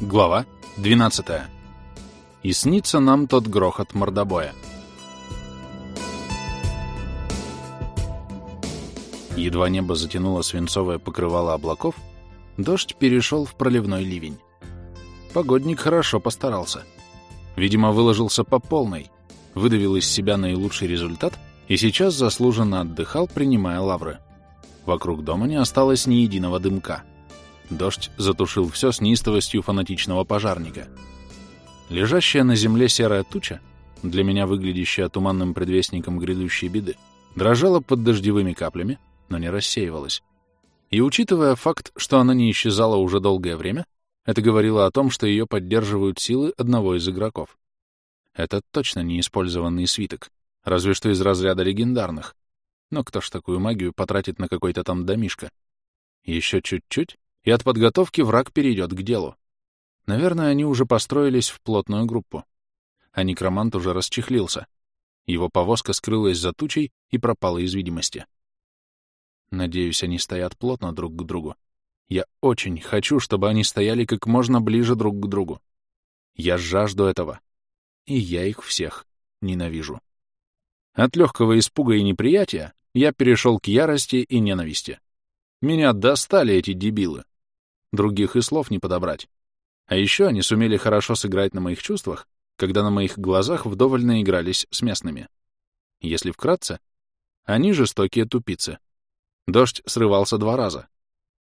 Глава 12. И снится нам тот грохот мордобоя. Едва небо затянуло свинцовое покрывало облаков, дождь перешел в проливной ливень. Погодник хорошо постарался. Видимо, выложился по полной, выдавил из себя наилучший результат и сейчас заслуженно отдыхал, принимая лавры. Вокруг дома не осталось ни единого дымка — Дождь затушил все с неистовостью фанатичного пожарника. Лежащая на земле серая туча, для меня выглядящая туманным предвестником грядущей беды, дрожала под дождевыми каплями, но не рассеивалась. И учитывая факт, что она не исчезала уже долгое время, это говорило о том, что ее поддерживают силы одного из игроков. Это точно не использованный свиток, разве что из разряда легендарных. Но кто ж такую магию потратит на какой-то там домишко? Еще чуть-чуть, и от подготовки враг перейдет к делу. Наверное, они уже построились в плотную группу. А некромант уже расчехлился. Его повозка скрылась за тучей и пропала из видимости. Надеюсь, они стоят плотно друг к другу. Я очень хочу, чтобы они стояли как можно ближе друг к другу. Я жажду этого. И я их всех ненавижу. От легкого испуга и неприятия я перешел к ярости и ненависти. Меня достали эти дебилы. Других и слов не подобрать. А еще они сумели хорошо сыграть на моих чувствах, когда на моих глазах вдоволь наигрались с местными. Если вкратце, они жестокие тупицы. Дождь срывался два раза.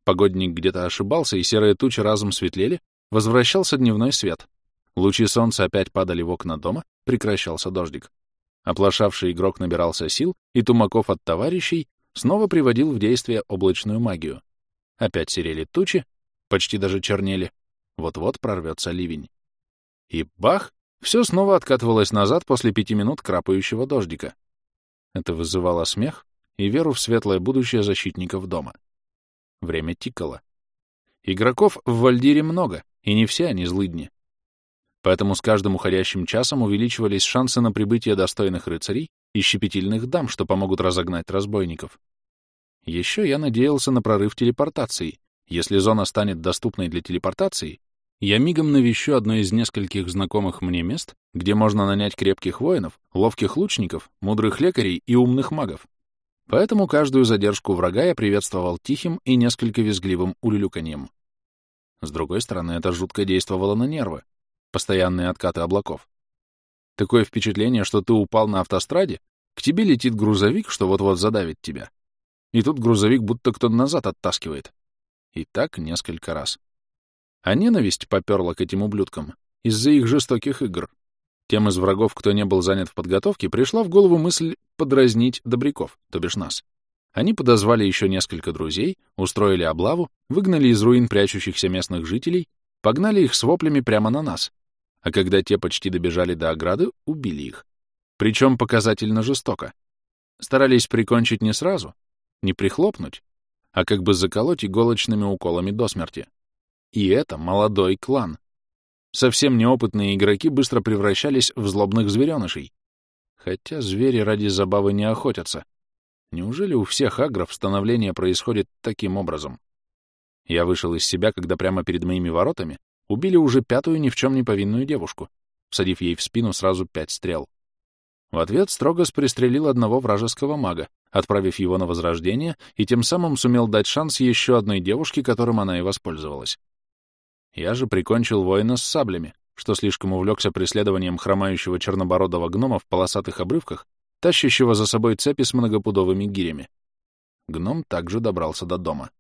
Погодник где-то ошибался, и серые тучи разом светлели, возвращался дневной свет. Лучи солнца опять падали в окна дома, прекращался дождик. Оплошавший игрок набирался сил, и Тумаков от товарищей снова приводил в действие облачную магию. Опять серели тучи, почти даже чернели. Вот-вот прорвется ливень. И бах! Все снова откатывалось назад после пяти минут крапающего дождика. Это вызывало смех и веру в светлое будущее защитников дома. Время тикало. Игроков в Вальдире много, и не все они злыдни. Поэтому с каждым уходящим часом увеличивались шансы на прибытие достойных рыцарей и щепетильных дам, что помогут разогнать разбойников. Еще я надеялся на прорыв телепортации, если зона станет доступной для телепортации, я мигом навещу одно из нескольких знакомых мне мест, где можно нанять крепких воинов, ловких лучников, мудрых лекарей и умных магов. Поэтому каждую задержку врага я приветствовал тихим и несколько визгливым улюлюканьем. С другой стороны, это жутко действовало на нервы. Постоянные откаты облаков. Такое впечатление, что ты упал на автостраде, к тебе летит грузовик, что вот-вот задавит тебя. И тут грузовик будто кто-то назад оттаскивает. И так несколько раз. А ненависть поперла к этим ублюдкам из-за их жестоких игр. Тем из врагов, кто не был занят в подготовке, пришла в голову мысль подразнить добряков, то бишь нас. Они подозвали еще несколько друзей, устроили облаву, выгнали из руин прячущихся местных жителей, погнали их с воплями прямо на нас. А когда те почти добежали до ограды, убили их. Причем показательно жестоко. Старались прикончить не сразу, не прихлопнуть, а как бы заколоть иголочными уколами до смерти. И это молодой клан. Совсем неопытные игроки быстро превращались в злобных зверенышей. Хотя звери ради забавы не охотятся. Неужели у всех агров становление происходит таким образом? Я вышел из себя, когда прямо перед моими воротами убили уже пятую ни в чем не повинную девушку, всадив ей в спину сразу пять стрел. В ответ Строгос пристрелил одного вражеского мага, отправив его на возрождение, и тем самым сумел дать шанс еще одной девушке, которым она и воспользовалась. Я же прикончил воина с саблями, что слишком увлекся преследованием хромающего чернобородого гнома в полосатых обрывках, тащащего за собой цепи с многопудовыми гирями. Гном также добрался до дома.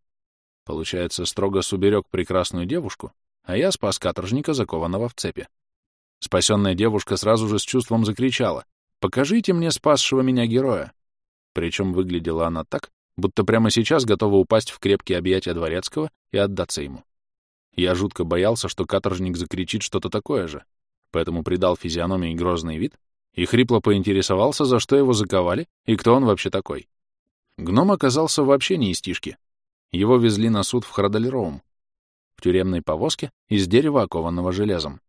Получается, строго уберег прекрасную девушку, а я спас каторжника, закованного в цепи. Спасенная девушка сразу же с чувством закричала «Покажите мне спасшего меня героя!» Причем выглядела она так, будто прямо сейчас готова упасть в крепкие объятия дворецкого и отдаться ему. Я жутко боялся, что каторжник закричит что-то такое же, поэтому придал физиономии грозный вид и хрипло поинтересовался, за что его заковали и кто он вообще такой. Гном оказался вообще не из тишки. Его везли на суд в Храдальроум, в тюремной повозке из дерева, окованного железом.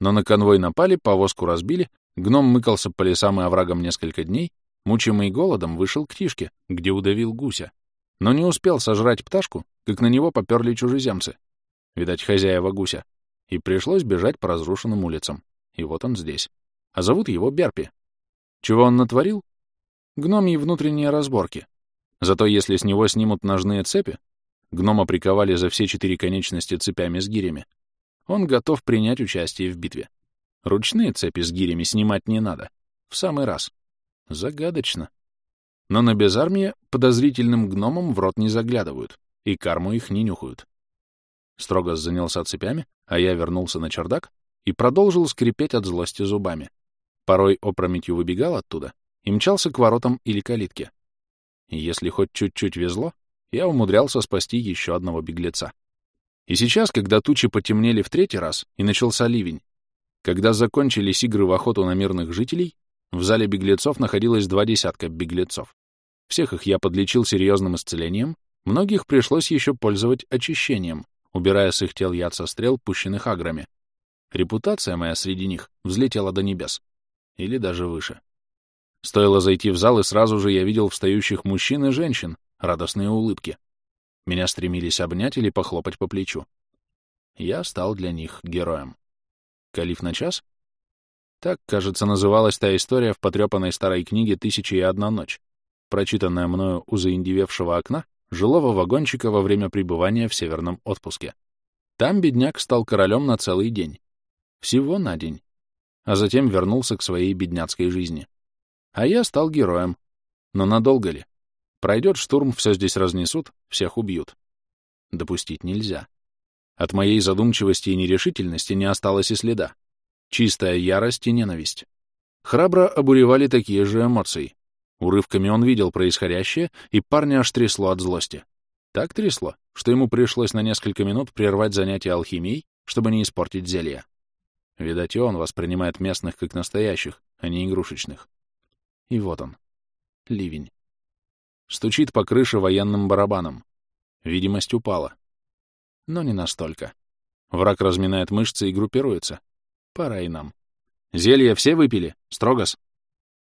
Но на конвой напали, повозку разбили, гном мыкался по лесам и оврагам несколько дней, Мучимый голодом, вышел к Тишке, где удавил гуся. Но не успел сожрать пташку, как на него поперли чужеземцы. Видать, хозяева гуся. и пришлось бежать по разрушенным улицам. И вот он здесь. А зовут его Берпи. Чего он натворил? Гномьи внутренние разборки. Зато если с него снимут ножные цепи, гнома приковали за все четыре конечности цепями с гирями, он готов принять участие в битве. Ручные цепи с гирями снимать не надо. В самый раз. Загадочно. Но на безармии подозрительным гномам в рот не заглядывают, и карму их не нюхают. Строго занялся цепями, а я вернулся на чердак и продолжил скрипеть от злости зубами. Порой опрометью выбегал оттуда и мчался к воротам или калитке. И если хоть чуть-чуть везло, я умудрялся спасти еще одного беглеца. И сейчас, когда тучи потемнели в третий раз и начался ливень, когда закончились игры в охоту на мирных жителей, в зале беглецов находилось два десятка беглецов. Всех их я подлечил серьезным исцелением, многих пришлось еще пользовать очищением, убирая с их тел яд со стрел, пущенных аграми. Репутация моя среди них взлетела до небес. Или даже выше. Стоило зайти в зал, и сразу же я видел встающих мужчин и женщин, радостные улыбки. Меня стремились обнять или похлопать по плечу. Я стал для них героем. Калиф на час? Так, кажется, называлась та история в потрепанной старой книге «Тысяча и одна ночь», прочитанная мною у заиндевевшего окна жилого вагончика во время пребывания в северном отпуске. Там бедняк стал королем на целый день. Всего на день. А затем вернулся к своей бедняцкой жизни. А я стал героем. Но надолго ли? Пройдет штурм, все здесь разнесут, всех убьют. Допустить нельзя. От моей задумчивости и нерешительности не осталось и следа. Чистая ярость и ненависть. Храбро обуревали такие же эмоции. Урывками он видел происходящее, и парня аж трясло от злости. Так трясло, что ему пришлось на несколько минут прервать занятия алхимией, чтобы не испортить зелье. Видать, и он воспринимает местных как настоящих, а не игрушечных. И вот он. Ливень. Стучит по крыше военным барабаном. Видимость упала. Но не настолько. Враг разминает мышцы и группируется. Пора и нам. Зелья все выпили? Строгос?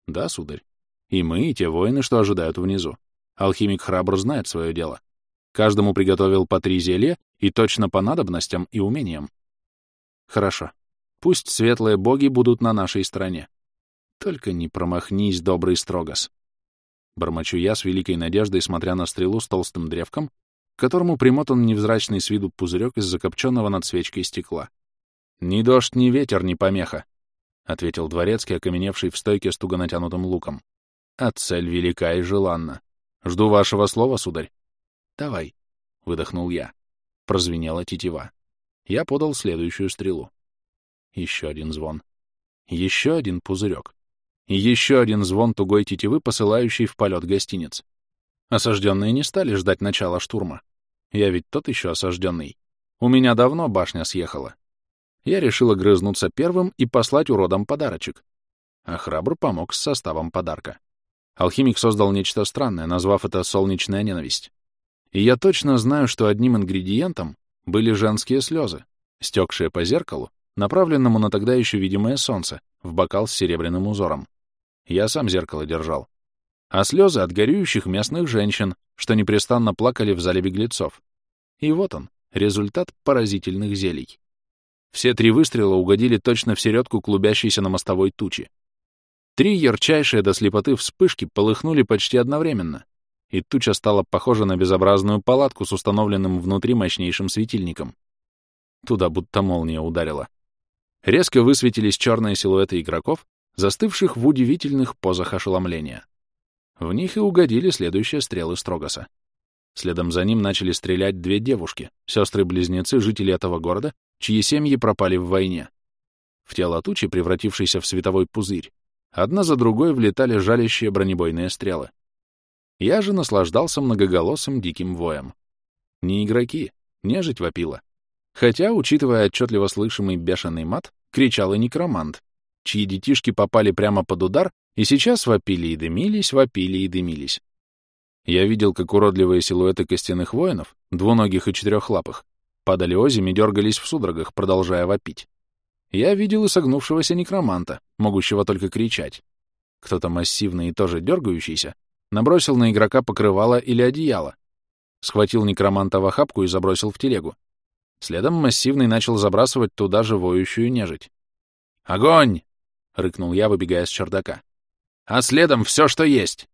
Да, сударь. И мы, и те воины, что ожидают внизу. Алхимик храбр знает свое дело. Каждому приготовил по три зелья и точно по надобностям и умениям. Хорошо. Пусть светлые боги будут на нашей стороне. Только не промахнись, добрый Строгос. Бормочу я с великой надеждой, смотря на стрелу с толстым древком, к которому примотан невзрачный с виду пузырек из закопченного над свечкой стекла. «Ни дождь, ни ветер, ни помеха», — ответил дворецкий, окаменевший в стойке с туго натянутым луком. А цель велика и желанна. Жду вашего слова, сударь. Давай, — выдохнул я. Прозвенела тетива. Я подал следующую стрелу. Еще один звон. Еще один пузырек. И еще один звон тугой тетивы, посылающий в полет гостиниц. Осажденные не стали ждать начала штурма. Я ведь тот еще осажденный. У меня давно башня съехала. Я решил огрызнуться первым и послать уродам подарочек. А храбр помог с составом подарка. Алхимик создал нечто странное, назвав это «солнечная ненависть». И я точно знаю, что одним ингредиентом были женские слезы, стекшие по зеркалу, направленному на тогда еще видимое солнце, в бокал с серебряным узором. Я сам зеркало держал. А слезы от горюющих местных женщин, что непрестанно плакали в зале беглецов. И вот он, результат поразительных зелий. Все три выстрела угодили точно в середку клубящейся на мостовой тучи. Три ярчайшие до слепоты вспышки полыхнули почти одновременно, и туча стала похожа на безобразную палатку с установленным внутри мощнейшим светильником. Туда будто молния ударила. Резко высветились черные силуэты игроков, застывших в удивительных позах ошеломления. В них и угодили следующие стрелы Строгоса. Следом за ним начали стрелять две девушки, сестры-близнецы, жители этого города, чьи семьи пропали в войне. В тело тучи, превратившейся в световой пузырь, Одна за другой влетали жалящие бронебойные стрелы. Я же наслаждался многоголосым диким воем. Не игроки, нежить вопила. Хотя, учитывая отчетливо слышимый бешеный мат, кричал и некромант, чьи детишки попали прямо под удар и сейчас вопили и дымились, вопили и дымились. Я видел, как уродливые силуэты костяных воинов, двуногих и четырехлапых, падали озим и дергались в судорогах, продолжая вопить. Я видел и согнувшегося некроманта, могущего только кричать. Кто-то массивный и тоже дергающийся набросил на игрока покрывало или одеяло, схватил некроманта в охапку и забросил в телегу. Следом массивный начал забрасывать туда же воющую нежить. «Огонь!» — рыкнул я, выбегая с чердака. «А следом все, что есть!»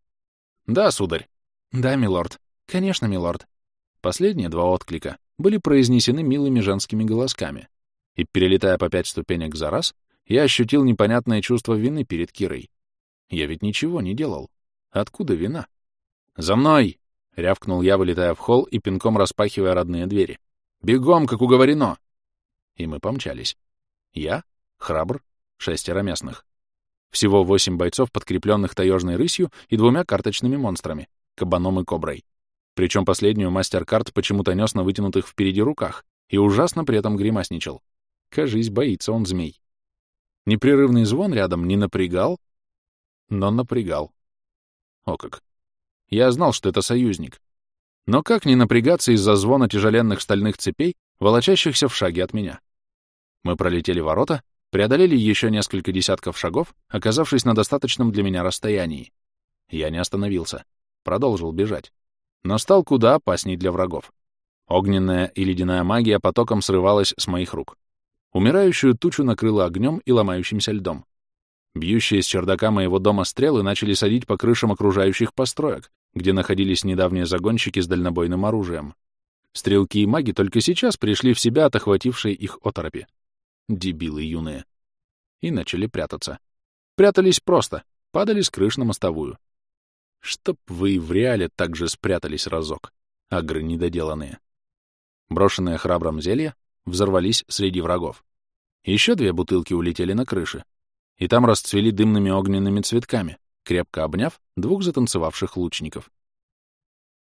«Да, сударь». «Да, милорд. Конечно, милорд». Последние два отклика были произнесены милыми женскими голосками, и, перелетая по пять ступенек за раз, я ощутил непонятное чувство вины перед Кирой. Я ведь ничего не делал. Откуда вина? «За мной!» — рявкнул я, вылетая в холл и пинком распахивая родные двери. «Бегом, как уговорено!» И мы помчались. Я, храбр, шестеро местных. Всего восемь бойцов, подкрепленных таежной рысью и двумя карточными монстрами — кабаном и коброй. Причем последнюю мастер-карт почему-то нес на вытянутых впереди руках и ужасно при этом гримасничал. Кажись, боится он змей. Непрерывный звон рядом не напрягал, но напрягал. О как. Я знал, что это союзник. Но как не напрягаться из-за звона тяжеленных стальных цепей, волочащихся в шаге от меня? Мы пролетели ворота, преодолели еще несколько десятков шагов, оказавшись на достаточном для меня расстоянии. Я не остановился. Продолжил бежать. Но стал куда опасней для врагов. Огненная и ледяная магия потоком срывалась с моих рук. Умирающую тучу накрыло огнем и ломающимся льдом. Бьющие с чердака моего дома стрелы начали садить по крышам окружающих построек, где находились недавние загонщики с дальнобойным оружием. Стрелки и маги только сейчас пришли в себя от охватившей их оторопи. Дебилы юные. И начали прятаться. Прятались просто, падали с крыш на мостовую. Чтоб вы в реале так же спрятались разок, агры недоделанные. Брошенные храбром зелья взорвались среди врагов. Еще две бутылки улетели на крыши, и там расцвели дымными огненными цветками, крепко обняв двух затанцевавших лучников.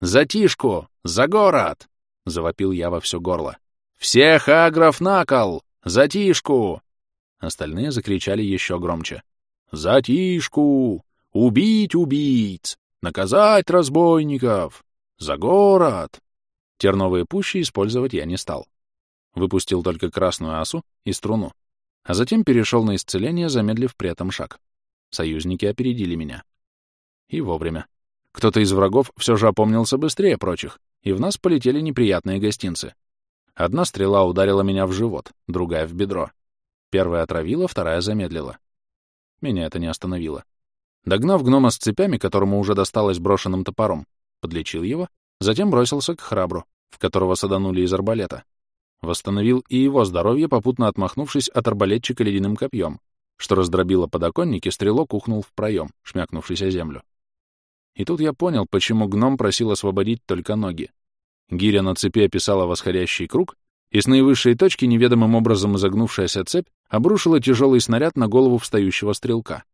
«Затишку! За город!» — завопил я во все горло. «Всех агров на кол! Затишку!» Остальные закричали еще громче. «Затишку! Убить убийц! Наказать разбойников! За город!» Терновые пущи использовать я не стал. Выпустил только красную асу и струну, а затем перешел на исцеление, замедлив при этом шаг. Союзники опередили меня. И вовремя. Кто-то из врагов все же опомнился быстрее прочих, и в нас полетели неприятные гостинцы. Одна стрела ударила меня в живот, другая — в бедро. Первая отравила, вторая замедлила. Меня это не остановило. Догнав гнома с цепями, которому уже досталось брошенным топором, подлечил его, затем бросился к храбру, в которого саданули из арбалета. Восстановил и его здоровье, попутно отмахнувшись от арбалетчика ледяным копьем, что раздробило подоконник, и стрелок ухнул в проем, шмякнувшись о землю. И тут я понял, почему гном просил освободить только ноги. Гиря на цепи описала восходящий круг, и с наивысшей точки неведомым образом изогнувшаяся цепь обрушила тяжелый снаряд на голову встающего стрелка.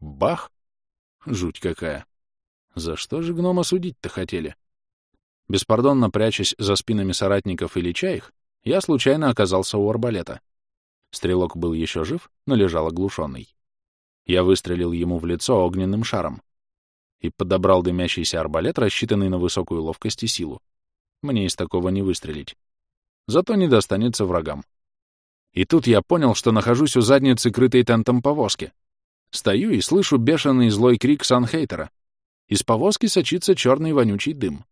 Бах! Жуть какая! За что же гнома судить-то хотели? Беспардонно прячась за спинами соратников или чаих, я случайно оказался у арбалета. Стрелок был еще жив, но лежал оглушенный. Я выстрелил ему в лицо огненным шаром и подобрал дымящийся арбалет, рассчитанный на высокую ловкость и силу. Мне из такого не выстрелить. Зато не достанется врагам. И тут я понял, что нахожусь у задницы, крытой тентом повозки. Стою и слышу бешеный злой крик Санхейтера. Из повозки сочится черный вонючий дым.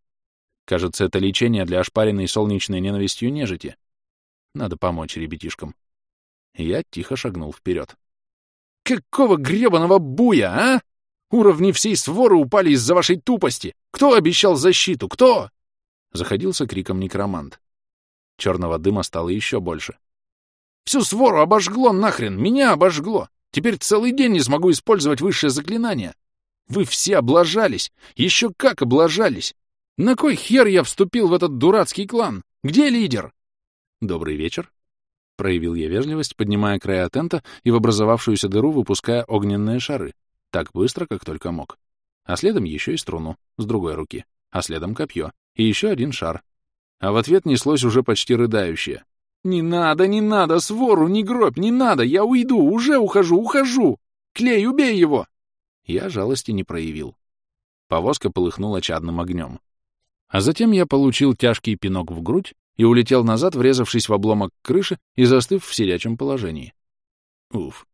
Кажется, это лечение для ошпаренной солнечной ненавистью нежити. Надо помочь ребятишкам. Я тихо шагнул вперед. «Какого гребаного буя, а? Уровни всей своры упали из-за вашей тупости! Кто обещал защиту? Кто?» Заходился криком некромант. Черного дыма стало еще больше. «Всю свору обожгло нахрен! Меня обожгло! Теперь целый день не смогу использовать высшее заклинание! Вы все облажались! Еще как облажались! На кой хер я вступил в этот дурацкий клан? Где лидер? Добрый вечер. Проявил я вежливость, поднимая края тента и в образовавшуюся дыру выпуская огненные шары, так быстро, как только мог. А следом еще и струну, с другой руки, а следом копье, и еще один шар. А в ответ неслось уже почти рыдающее. «Не надо, не надо, свору, не гробь, не надо, я уйду, уже ухожу, ухожу! Клей, убей его!» Я жалости не проявил. Повозка полыхнула чадным огнем. А затем я получил тяжкий пинок в грудь и улетел назад, врезавшись в обломок крыши и застыв в сидячем положении. Уф.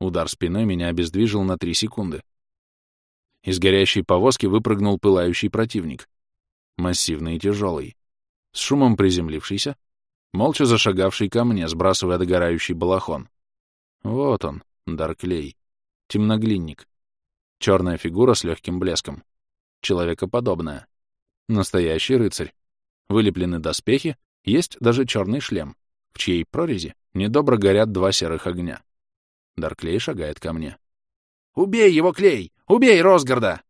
Удар спиной меня обездвижил на три секунды. Из горящей повозки выпрыгнул пылающий противник. Массивный и тяжелый. С шумом приземлившийся, молча зашагавший ко мне, сбрасывая догорающий балахон. Вот он, Дарклей, темноглинник. Черная фигура с легким блеском. Человекоподобная. Настоящий рыцарь. Вылеплены доспехи, есть даже черный шлем, в чьей прорези недобро горят два серых огня. Дарклей шагает ко мне. «Убей его, Клей! Убей Росгарда!»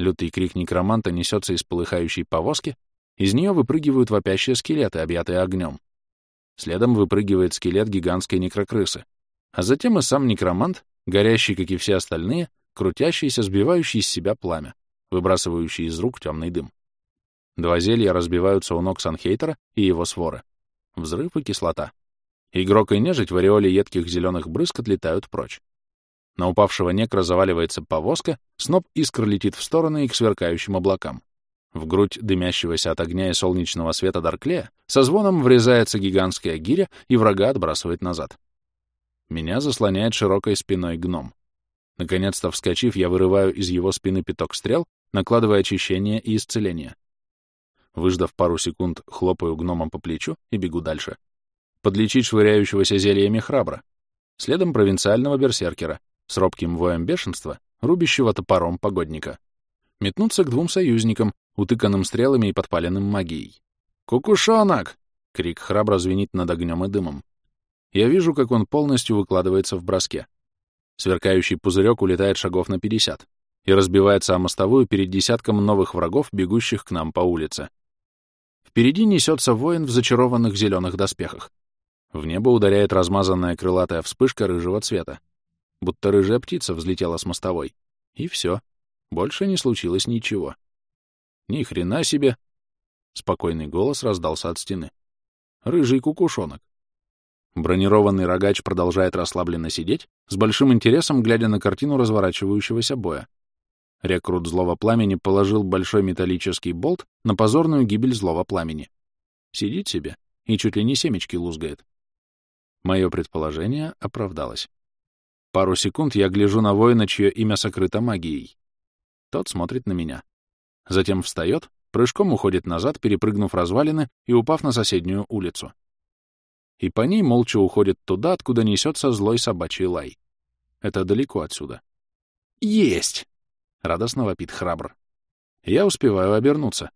Лютый крик некроманта несется из полыхающей повозки, из нее выпрыгивают вопящие скелеты, объятые огнем. Следом выпрыгивает скелет гигантской некрокрысы, а затем и сам некромант, горящий, как и все остальные, крутящийся, сбивающий из себя пламя, выбрасывающий из рук темный дым. Два зелья разбиваются у ног Санхейтера и его своры. Взрыв и кислота. Игрок и нежить в ореоле едких зеленых брызг отлетают прочь. На упавшего некра заваливается повозка, сноп искр летит в стороны и к сверкающим облакам. В грудь дымящегося от огня и солнечного света Дарклея со звоном врезается гигантская гиря и врага отбрасывает назад. Меня заслоняет широкой спиной гном. Наконец-то вскочив, я вырываю из его спины пяток стрел, накладывая очищение и исцеление. Выждав пару секунд, хлопаю гномом по плечу и бегу дальше. Подлечить швыряющегося зельями храбро. Следом провинциального берсеркера с робким воем бешенства, рубящего топором погодника. Метнуться к двум союзникам, утыканным стрелами и подпаленным магией. «Кукушонок!» — крик храбро звенит над огнем и дымом. Я вижу, как он полностью выкладывается в броске. Сверкающий пузырек улетает шагов на 50 и разбивается о мостовую перед десятком новых врагов, бегущих к нам по улице. Впереди несется воин в зачарованных зеленых доспехах. В небо ударяет размазанная крылатая вспышка рыжего цвета. Будто рыжая птица взлетела с мостовой. И все. Больше не случилось ничего. Ни хрена себе! Спокойный голос раздался от стены. Рыжий кукушонок. Бронированный рогач продолжает расслабленно сидеть, с большим интересом глядя на картину разворачивающегося боя. Рекрут злого пламени положил большой металлический болт на позорную гибель злого пламени. Сидит себе и чуть ли не семечки лузгает. Мое предположение оправдалось. Пару секунд я гляжу на воина, чье имя сокрыто магией. Тот смотрит на меня. Затем встает, прыжком уходит назад, перепрыгнув развалины и упав на соседнюю улицу и по ней молча уходит туда, откуда несется злой собачий лай. Это далеко отсюда. «Есть!» — радостно вопит храбр. Я успеваю обернуться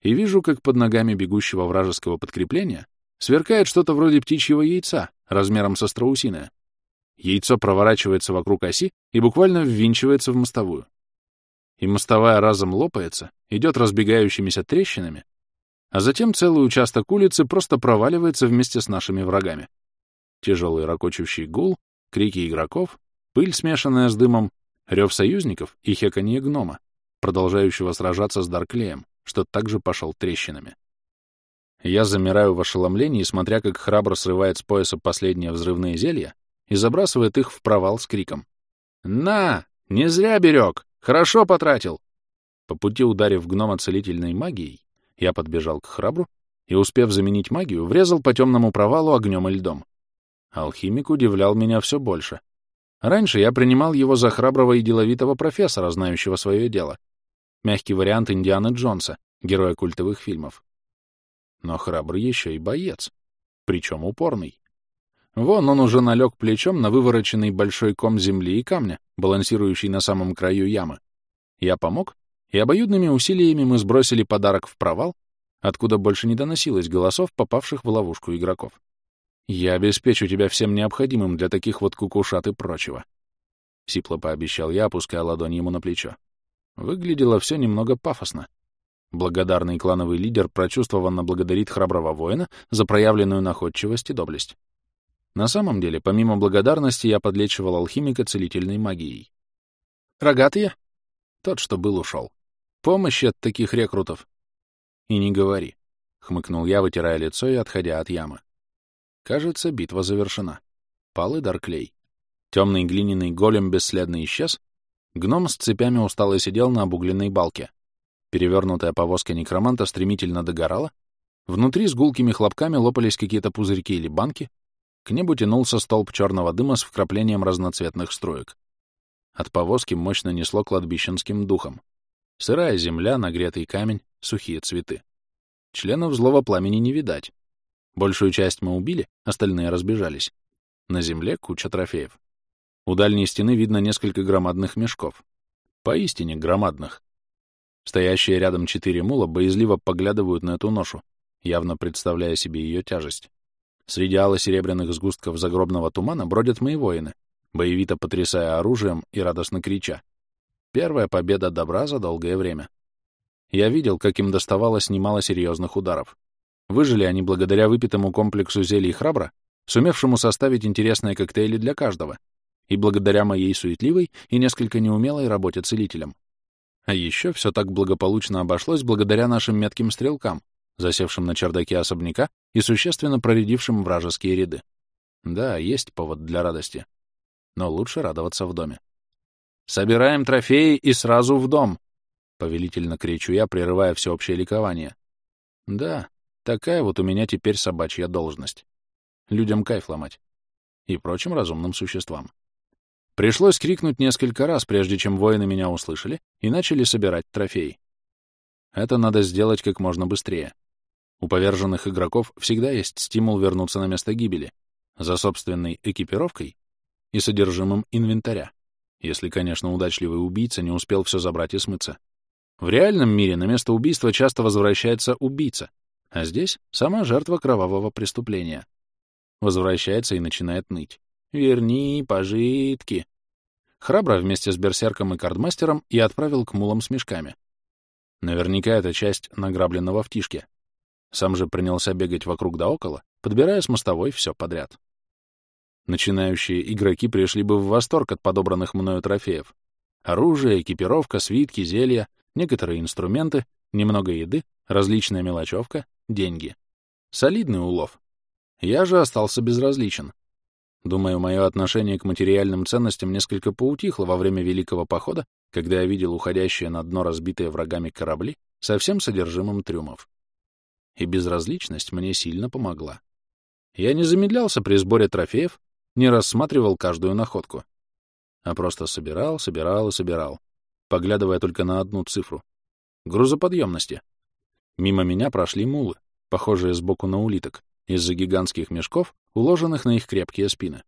и вижу, как под ногами бегущего вражеского подкрепления сверкает что-то вроде птичьего яйца размером со страусиное. Яйцо проворачивается вокруг оси и буквально ввинчивается в мостовую. И мостовая разом лопается, идет разбегающимися трещинами, а затем целый участок улицы просто проваливается вместе с нашими врагами. Тяжелый ракочущий гул, крики игроков, пыль, смешанная с дымом, рев союзников и хеканье гнома, продолжающего сражаться с Дарклеем, что также пошел трещинами. Я замираю в ошеломлении, смотря как храбро срывает с пояса последние взрывные зелья и забрасывает их в провал с криком. «На! Не зря берег! Хорошо потратил!» По пути ударив гнома целительной магией, я подбежал к храбру и, успев заменить магию, врезал по темному провалу огнем и льдом. Алхимик удивлял меня все больше. Раньше я принимал его за храброго и деловитого профессора, знающего свое дело. Мягкий вариант Индианы Джонса, героя культовых фильмов. Но храбрый еще и боец, причем упорный. Вон он уже налег плечом на вывороченный большой ком земли и камня, балансирующий на самом краю ямы. Я помог, и обоюдными усилиями мы сбросили подарок в провал, откуда больше не доносилось голосов, попавших в ловушку игроков. «Я обеспечу тебя всем необходимым для таких вот кукушат и прочего», — сипло пообещал я, опуская ладонь ему на плечо. Выглядело все немного пафосно. Благодарный клановый лидер прочувствованно благодарит храброго воина за проявленную находчивость и доблесть. На самом деле, помимо благодарности, я подлечивал алхимика целительной магией. «Рогатые?» Тот, что был, ушел. Помощи от таких рекрутов. И не говори, — хмыкнул я, вытирая лицо и отходя от ямы. Кажется, битва завершена. Пал и Дарклей. Темный глиняный голем бесследно исчез. Гном с цепями устало сидел на обугленной балке. Перевернутая повозка некроманта стремительно догорала. Внутри с гулкими хлопками лопались какие-то пузырьки или банки. К небу тянулся столб черного дыма с вкраплением разноцветных строек. От повозки мощно несло кладбищенским духом. Сырая земля, нагретый камень, сухие цветы. Членов злого пламени не видать. Большую часть мы убили, остальные разбежались. На земле куча трофеев. У дальней стены видно несколько громадных мешков. Поистине громадных. Стоящие рядом четыре мула боязливо поглядывают на эту ношу, явно представляя себе ее тяжесть. Среди ало-серебряных сгустков загробного тумана бродят мои воины, боевито потрясая оружием и радостно крича. Первая победа добра за долгое время. Я видел, как им доставалось немало серьезных ударов. Выжили они благодаря выпитому комплексу зелий храбра, сумевшему составить интересные коктейли для каждого, и благодаря моей суетливой и несколько неумелой работе целителем. А еще все так благополучно обошлось благодаря нашим метким стрелкам, засевшим на чердаке особняка и существенно проредившим вражеские ряды. Да, есть повод для радости. Но лучше радоваться в доме. «Собираем трофеи и сразу в дом!» — повелительно кричу я, прерывая всеобщее ликование. «Да, такая вот у меня теперь собачья должность. Людям кайф ломать. И прочим разумным существам. Пришлось крикнуть несколько раз, прежде чем воины меня услышали и начали собирать трофеи. Это надо сделать как можно быстрее. У поверженных игроков всегда есть стимул вернуться на место гибели за собственной экипировкой и содержимым инвентаря, если, конечно, удачливый убийца не успел все забрать и смыться. В реальном мире на место убийства часто возвращается убийца, а здесь сама жертва кровавого преступления. Возвращается и начинает ныть. «Верни пожитки!» Храбро вместе с берсерком и кардмастером и отправил к мулам с мешками. Наверняка это часть награбленного в тишке. Сам же принялся бегать вокруг да около, подбирая с мостовой все подряд. Начинающие игроки пришли бы в восторг от подобранных мною трофеев. Оружие, экипировка, свитки, зелья, некоторые инструменты, немного еды, различная мелочевка, деньги. Солидный улов. Я же остался безразличен. Думаю, мое отношение к материальным ценностям несколько поутихло во время Великого Похода, когда я видел уходящие на дно разбитые врагами корабли со всем содержимым трюмов и безразличность мне сильно помогла. Я не замедлялся при сборе трофеев, не рассматривал каждую находку, а просто собирал, собирал и собирал, поглядывая только на одну цифру — грузоподъемности. Мимо меня прошли мулы, похожие сбоку на улиток, из-за гигантских мешков, уложенных на их крепкие спины.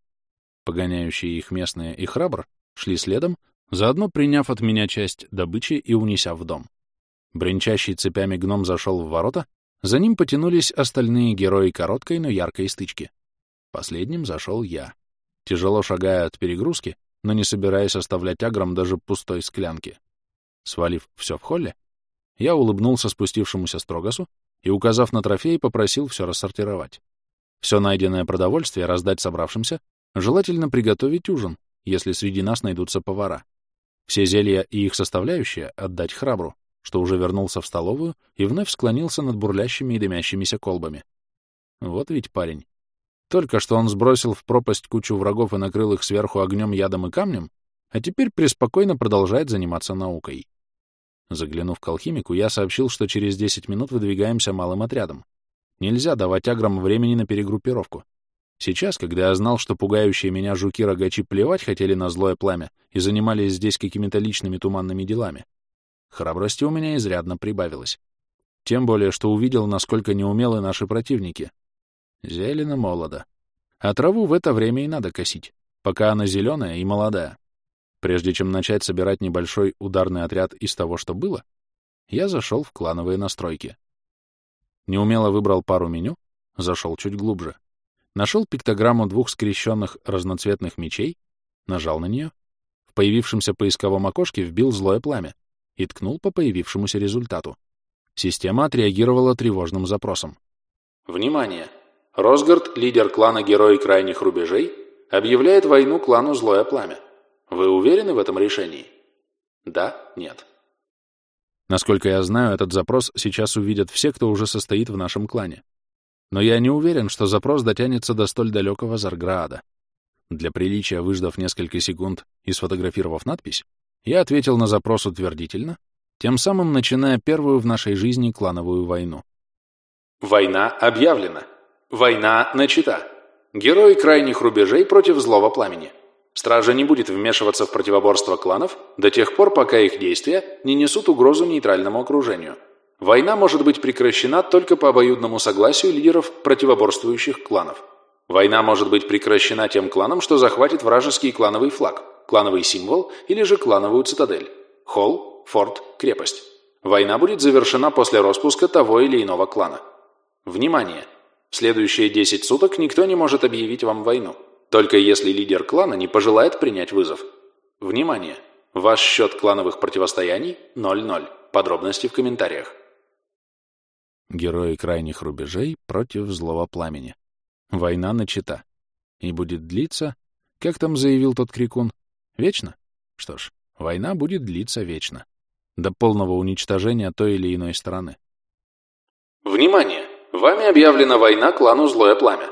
Погоняющие их местные и храбр шли следом, заодно приняв от меня часть добычи и унеся в дом. Бренчащий цепями гном зашел в ворота за ним потянулись остальные герои короткой, но яркой стычки. Последним зашел я, тяжело шагая от перегрузки, но не собираясь оставлять агром даже пустой склянки. Свалив все в холле, я улыбнулся спустившемуся Строгасу и, указав на трофей, попросил все рассортировать. Все найденное продовольствие раздать собравшимся, желательно приготовить ужин, если среди нас найдутся повара. Все зелья и их составляющие отдать храбру, что уже вернулся в столовую и вновь склонился над бурлящими и дымящимися колбами. Вот ведь парень. Только что он сбросил в пропасть кучу врагов и накрыл их сверху огнем, ядом и камнем, а теперь преспокойно продолжает заниматься наукой. Заглянув к алхимику, я сообщил, что через 10 минут выдвигаемся малым отрядом. Нельзя давать аграм времени на перегруппировку. Сейчас, когда я знал, что пугающие меня жуки-рогачи плевать хотели на злое пламя и занимались здесь какими-то личными туманными делами, Храбрости у меня изрядно прибавилось. Тем более, что увидел, насколько неумелы наши противники. Зелено молодо. А траву в это время и надо косить, пока она зеленая и молодая. Прежде чем начать собирать небольшой ударный отряд из того, что было, я зашел в клановые настройки. Неумело выбрал пару меню, зашел чуть глубже. Нашел пиктограмму двух скрещенных разноцветных мечей, нажал на нее. В появившемся поисковом окошке вбил злое пламя и ткнул по появившемуся результату. Система отреагировала тревожным запросом. Внимание! Росгард, лидер клана Герои Крайних Рубежей, объявляет войну клану Злое Пламя. Вы уверены в этом решении? Да? Нет? Насколько я знаю, этот запрос сейчас увидят все, кто уже состоит в нашем клане. Но я не уверен, что запрос дотянется до столь далекого Зарграда. Для приличия, выждав несколько секунд и сфотографировав надпись, я ответил на запрос утвердительно, тем самым начиная первую в нашей жизни клановую войну. Война объявлена. Война начата. Герои крайних рубежей против злого пламени. Стража не будет вмешиваться в противоборство кланов до тех пор, пока их действия не несут угрозу нейтральному окружению. Война может быть прекращена только по обоюдному согласию лидеров противоборствующих кланов. Война может быть прекращена тем кланом, что захватит вражеский клановый флаг, клановый символ или же клановую цитадель, холл, форт, крепость. Война будет завершена после распуска того или иного клана. Внимание! В следующие 10 суток никто не может объявить вам войну, только если лидер клана не пожелает принять вызов. Внимание! Ваш счет клановых противостояний – 0-0. Подробности в комментариях. Герои крайних рубежей против злого пламени. Война начата. И будет длиться, как там заявил тот крикун, вечно? Что ж, война будет длиться вечно. До полного уничтожения той или иной стороны. Внимание! Вами объявлена война клану Злое Пламя.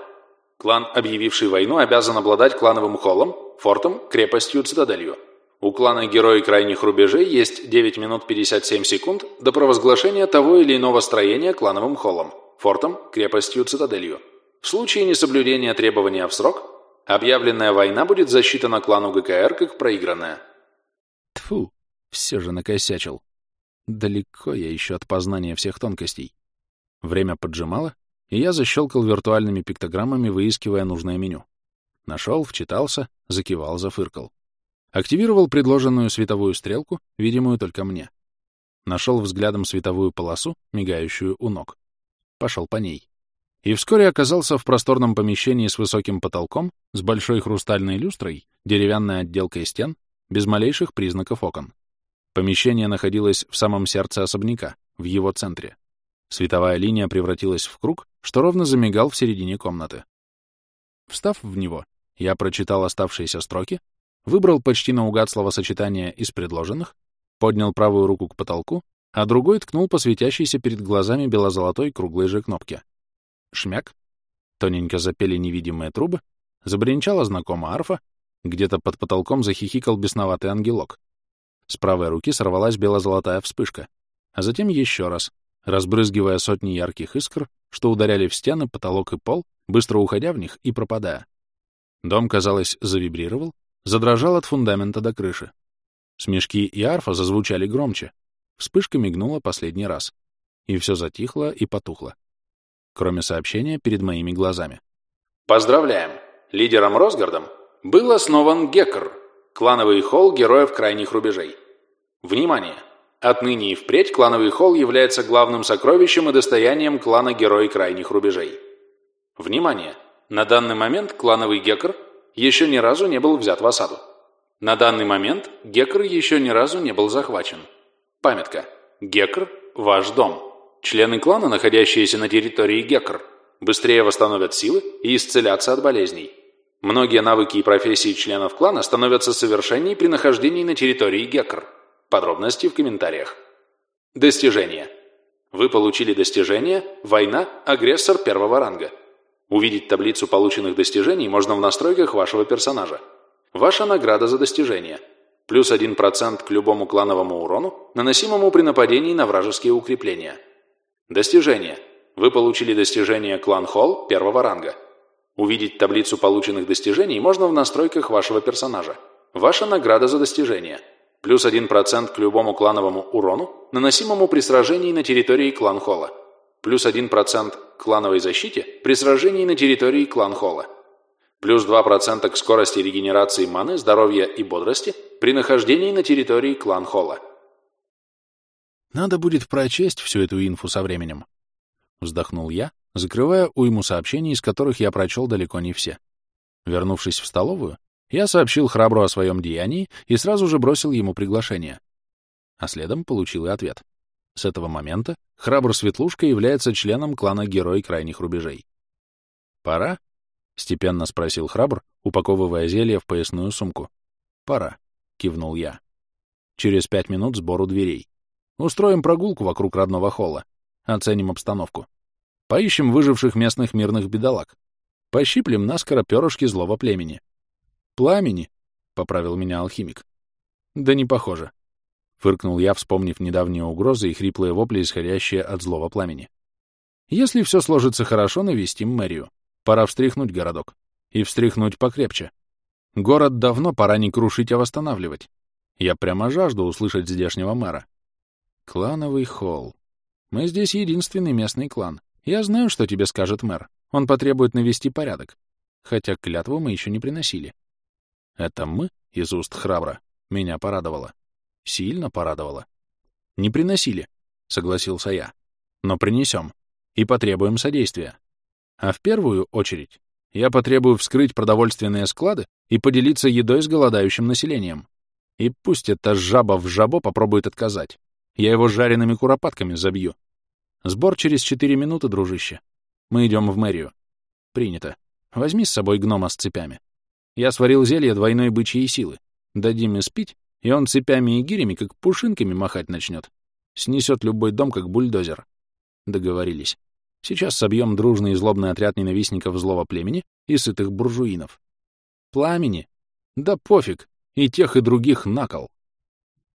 Клан, объявивший войну, обязан обладать клановым холлом, фортом, крепостью, цитаделью. У клана Герои Крайних Рубежей есть 9 минут 57 секунд до провозглашения того или иного строения клановым холлом, фортом, крепостью, цитаделью. В случае несоблюдения требования в срок, объявленная война будет засчитана клану ГКР как проигранная. Тфу, все же накосячил. Далеко я еще от познания всех тонкостей. Время поджимало, и я защелкал виртуальными пиктограммами, выискивая нужное меню. Нашел, вчитался, закивал, зафыркал. Активировал предложенную световую стрелку, видимую только мне. Нашел взглядом световую полосу, мигающую у ног. Пошел по ней. И вскоре оказался в просторном помещении с высоким потолком, с большой хрустальной люстрой, деревянной отделкой стен, без малейших признаков окон. Помещение находилось в самом сердце особняка, в его центре. Световая линия превратилась в круг, что ровно замигал в середине комнаты. Встав в него, я прочитал оставшиеся строки, выбрал почти наугад словосочетание из предложенных, поднял правую руку к потолку, а другой ткнул по светящейся перед глазами бело-золотой круглой же кнопке. Шмяк. Тоненько запели невидимые трубы, забринчала знакомая арфа, где-то под потолком захихикал бесноватый ангелок. С правой руки сорвалась бело-золотая вспышка, а затем еще раз, разбрызгивая сотни ярких искр, что ударяли в стены, потолок и пол, быстро уходя в них и пропадая. Дом, казалось, завибрировал, задрожал от фундамента до крыши. Смешки и арфа зазвучали громче. Вспышка мигнула последний раз. И все затихло и потухло. Кроме сообщения перед моими глазами. Поздравляем! Лидером Росгардом был основан Геккер, клановый холл героев крайних рубежей. Внимание! Отныне и впредь клановый холл является главным сокровищем и достоянием клана Герои Крайних Рубежей. Внимание! На данный момент клановый Геккер еще ни разу не был взят в осаду. На данный момент Геккер еще ни разу не был захвачен. Памятка. Геккер – ваш дом. Члены клана, находящиеся на территории Геккер, быстрее восстановят силы и исцелятся от болезней. Многие навыки и профессии членов клана становятся совершенней при нахождении на территории Геккер. Подробности в комментариях. Достижение. Вы получили достижение «Война. Агрессор первого ранга». Увидеть таблицу полученных достижений можно в настройках вашего персонажа. Ваша награда за достижение. Плюс 1% к любому клановому урону, наносимому при нападении на вражеские укрепления. Достижение. Вы получили достижение Клан Холл первого ранга. Увидеть таблицу полученных достижений можно в настройках вашего персонажа. Ваша награда за достижение. Плюс 1% к любому клановому урону, наносимому при сражении на территории Клан Холла плюс 1% к клановой защите при сражении на территории клан-холла, плюс 2% к скорости регенерации маны, здоровья и бодрости при нахождении на территории клан-холла. «Надо будет прочесть всю эту инфу со временем», — вздохнул я, закрывая уйму сообщений, из которых я прочел далеко не все. Вернувшись в столовую, я сообщил храбру о своем деянии и сразу же бросил ему приглашение. А следом получил и ответ. С этого момента храбр Светлушка является членом клана Герой Крайних Рубежей. «Пора?» — степенно спросил храбр, упаковывая зелье в поясную сумку. «Пора», — кивнул я. «Через пять минут сбору дверей. Устроим прогулку вокруг родного холла. Оценим обстановку. Поищем выживших местных мирных бедолаг. Пощиплем наскоро перышки злого племени». «Пламени», — поправил меня алхимик. «Да не похоже. Фыркнул я, вспомнив недавние угрозы и хриплые вопли, исходящие от злого пламени. Если все сложится хорошо, навестим мэрию. Пора встряхнуть городок. И встряхнуть покрепче. Город давно пора не крушить, а восстанавливать. Я прямо жажду услышать здешнего мэра. Клановый холл. Мы здесь единственный местный клан. Я знаю, что тебе скажет мэр. Он потребует навести порядок. Хотя клятву мы еще не приносили. Это мы, из уст храбро, меня порадовало. Сильно порадовало. Не приносили, согласился я. Но принесем. И потребуем содействия. А в первую очередь я потребую вскрыть продовольственные склады и поделиться едой с голодающим населением. И пусть эта жаба в жабо попробует отказать. Я его жареными куропатками забью. Сбор через четыре минуты, дружище. Мы идем в мэрию. Принято. Возьми с собой гнома с цепями. Я сварил зелье двойной бычьей силы. Дадим испить, и он цепями и гирями, как пушинками, махать начнет. Снесет любой дом, как бульдозер. Договорились. Сейчас собьем дружный и злобный отряд ненавистников злого племени и сытых буржуинов. Пламени? Да пофиг, и тех, и других накол.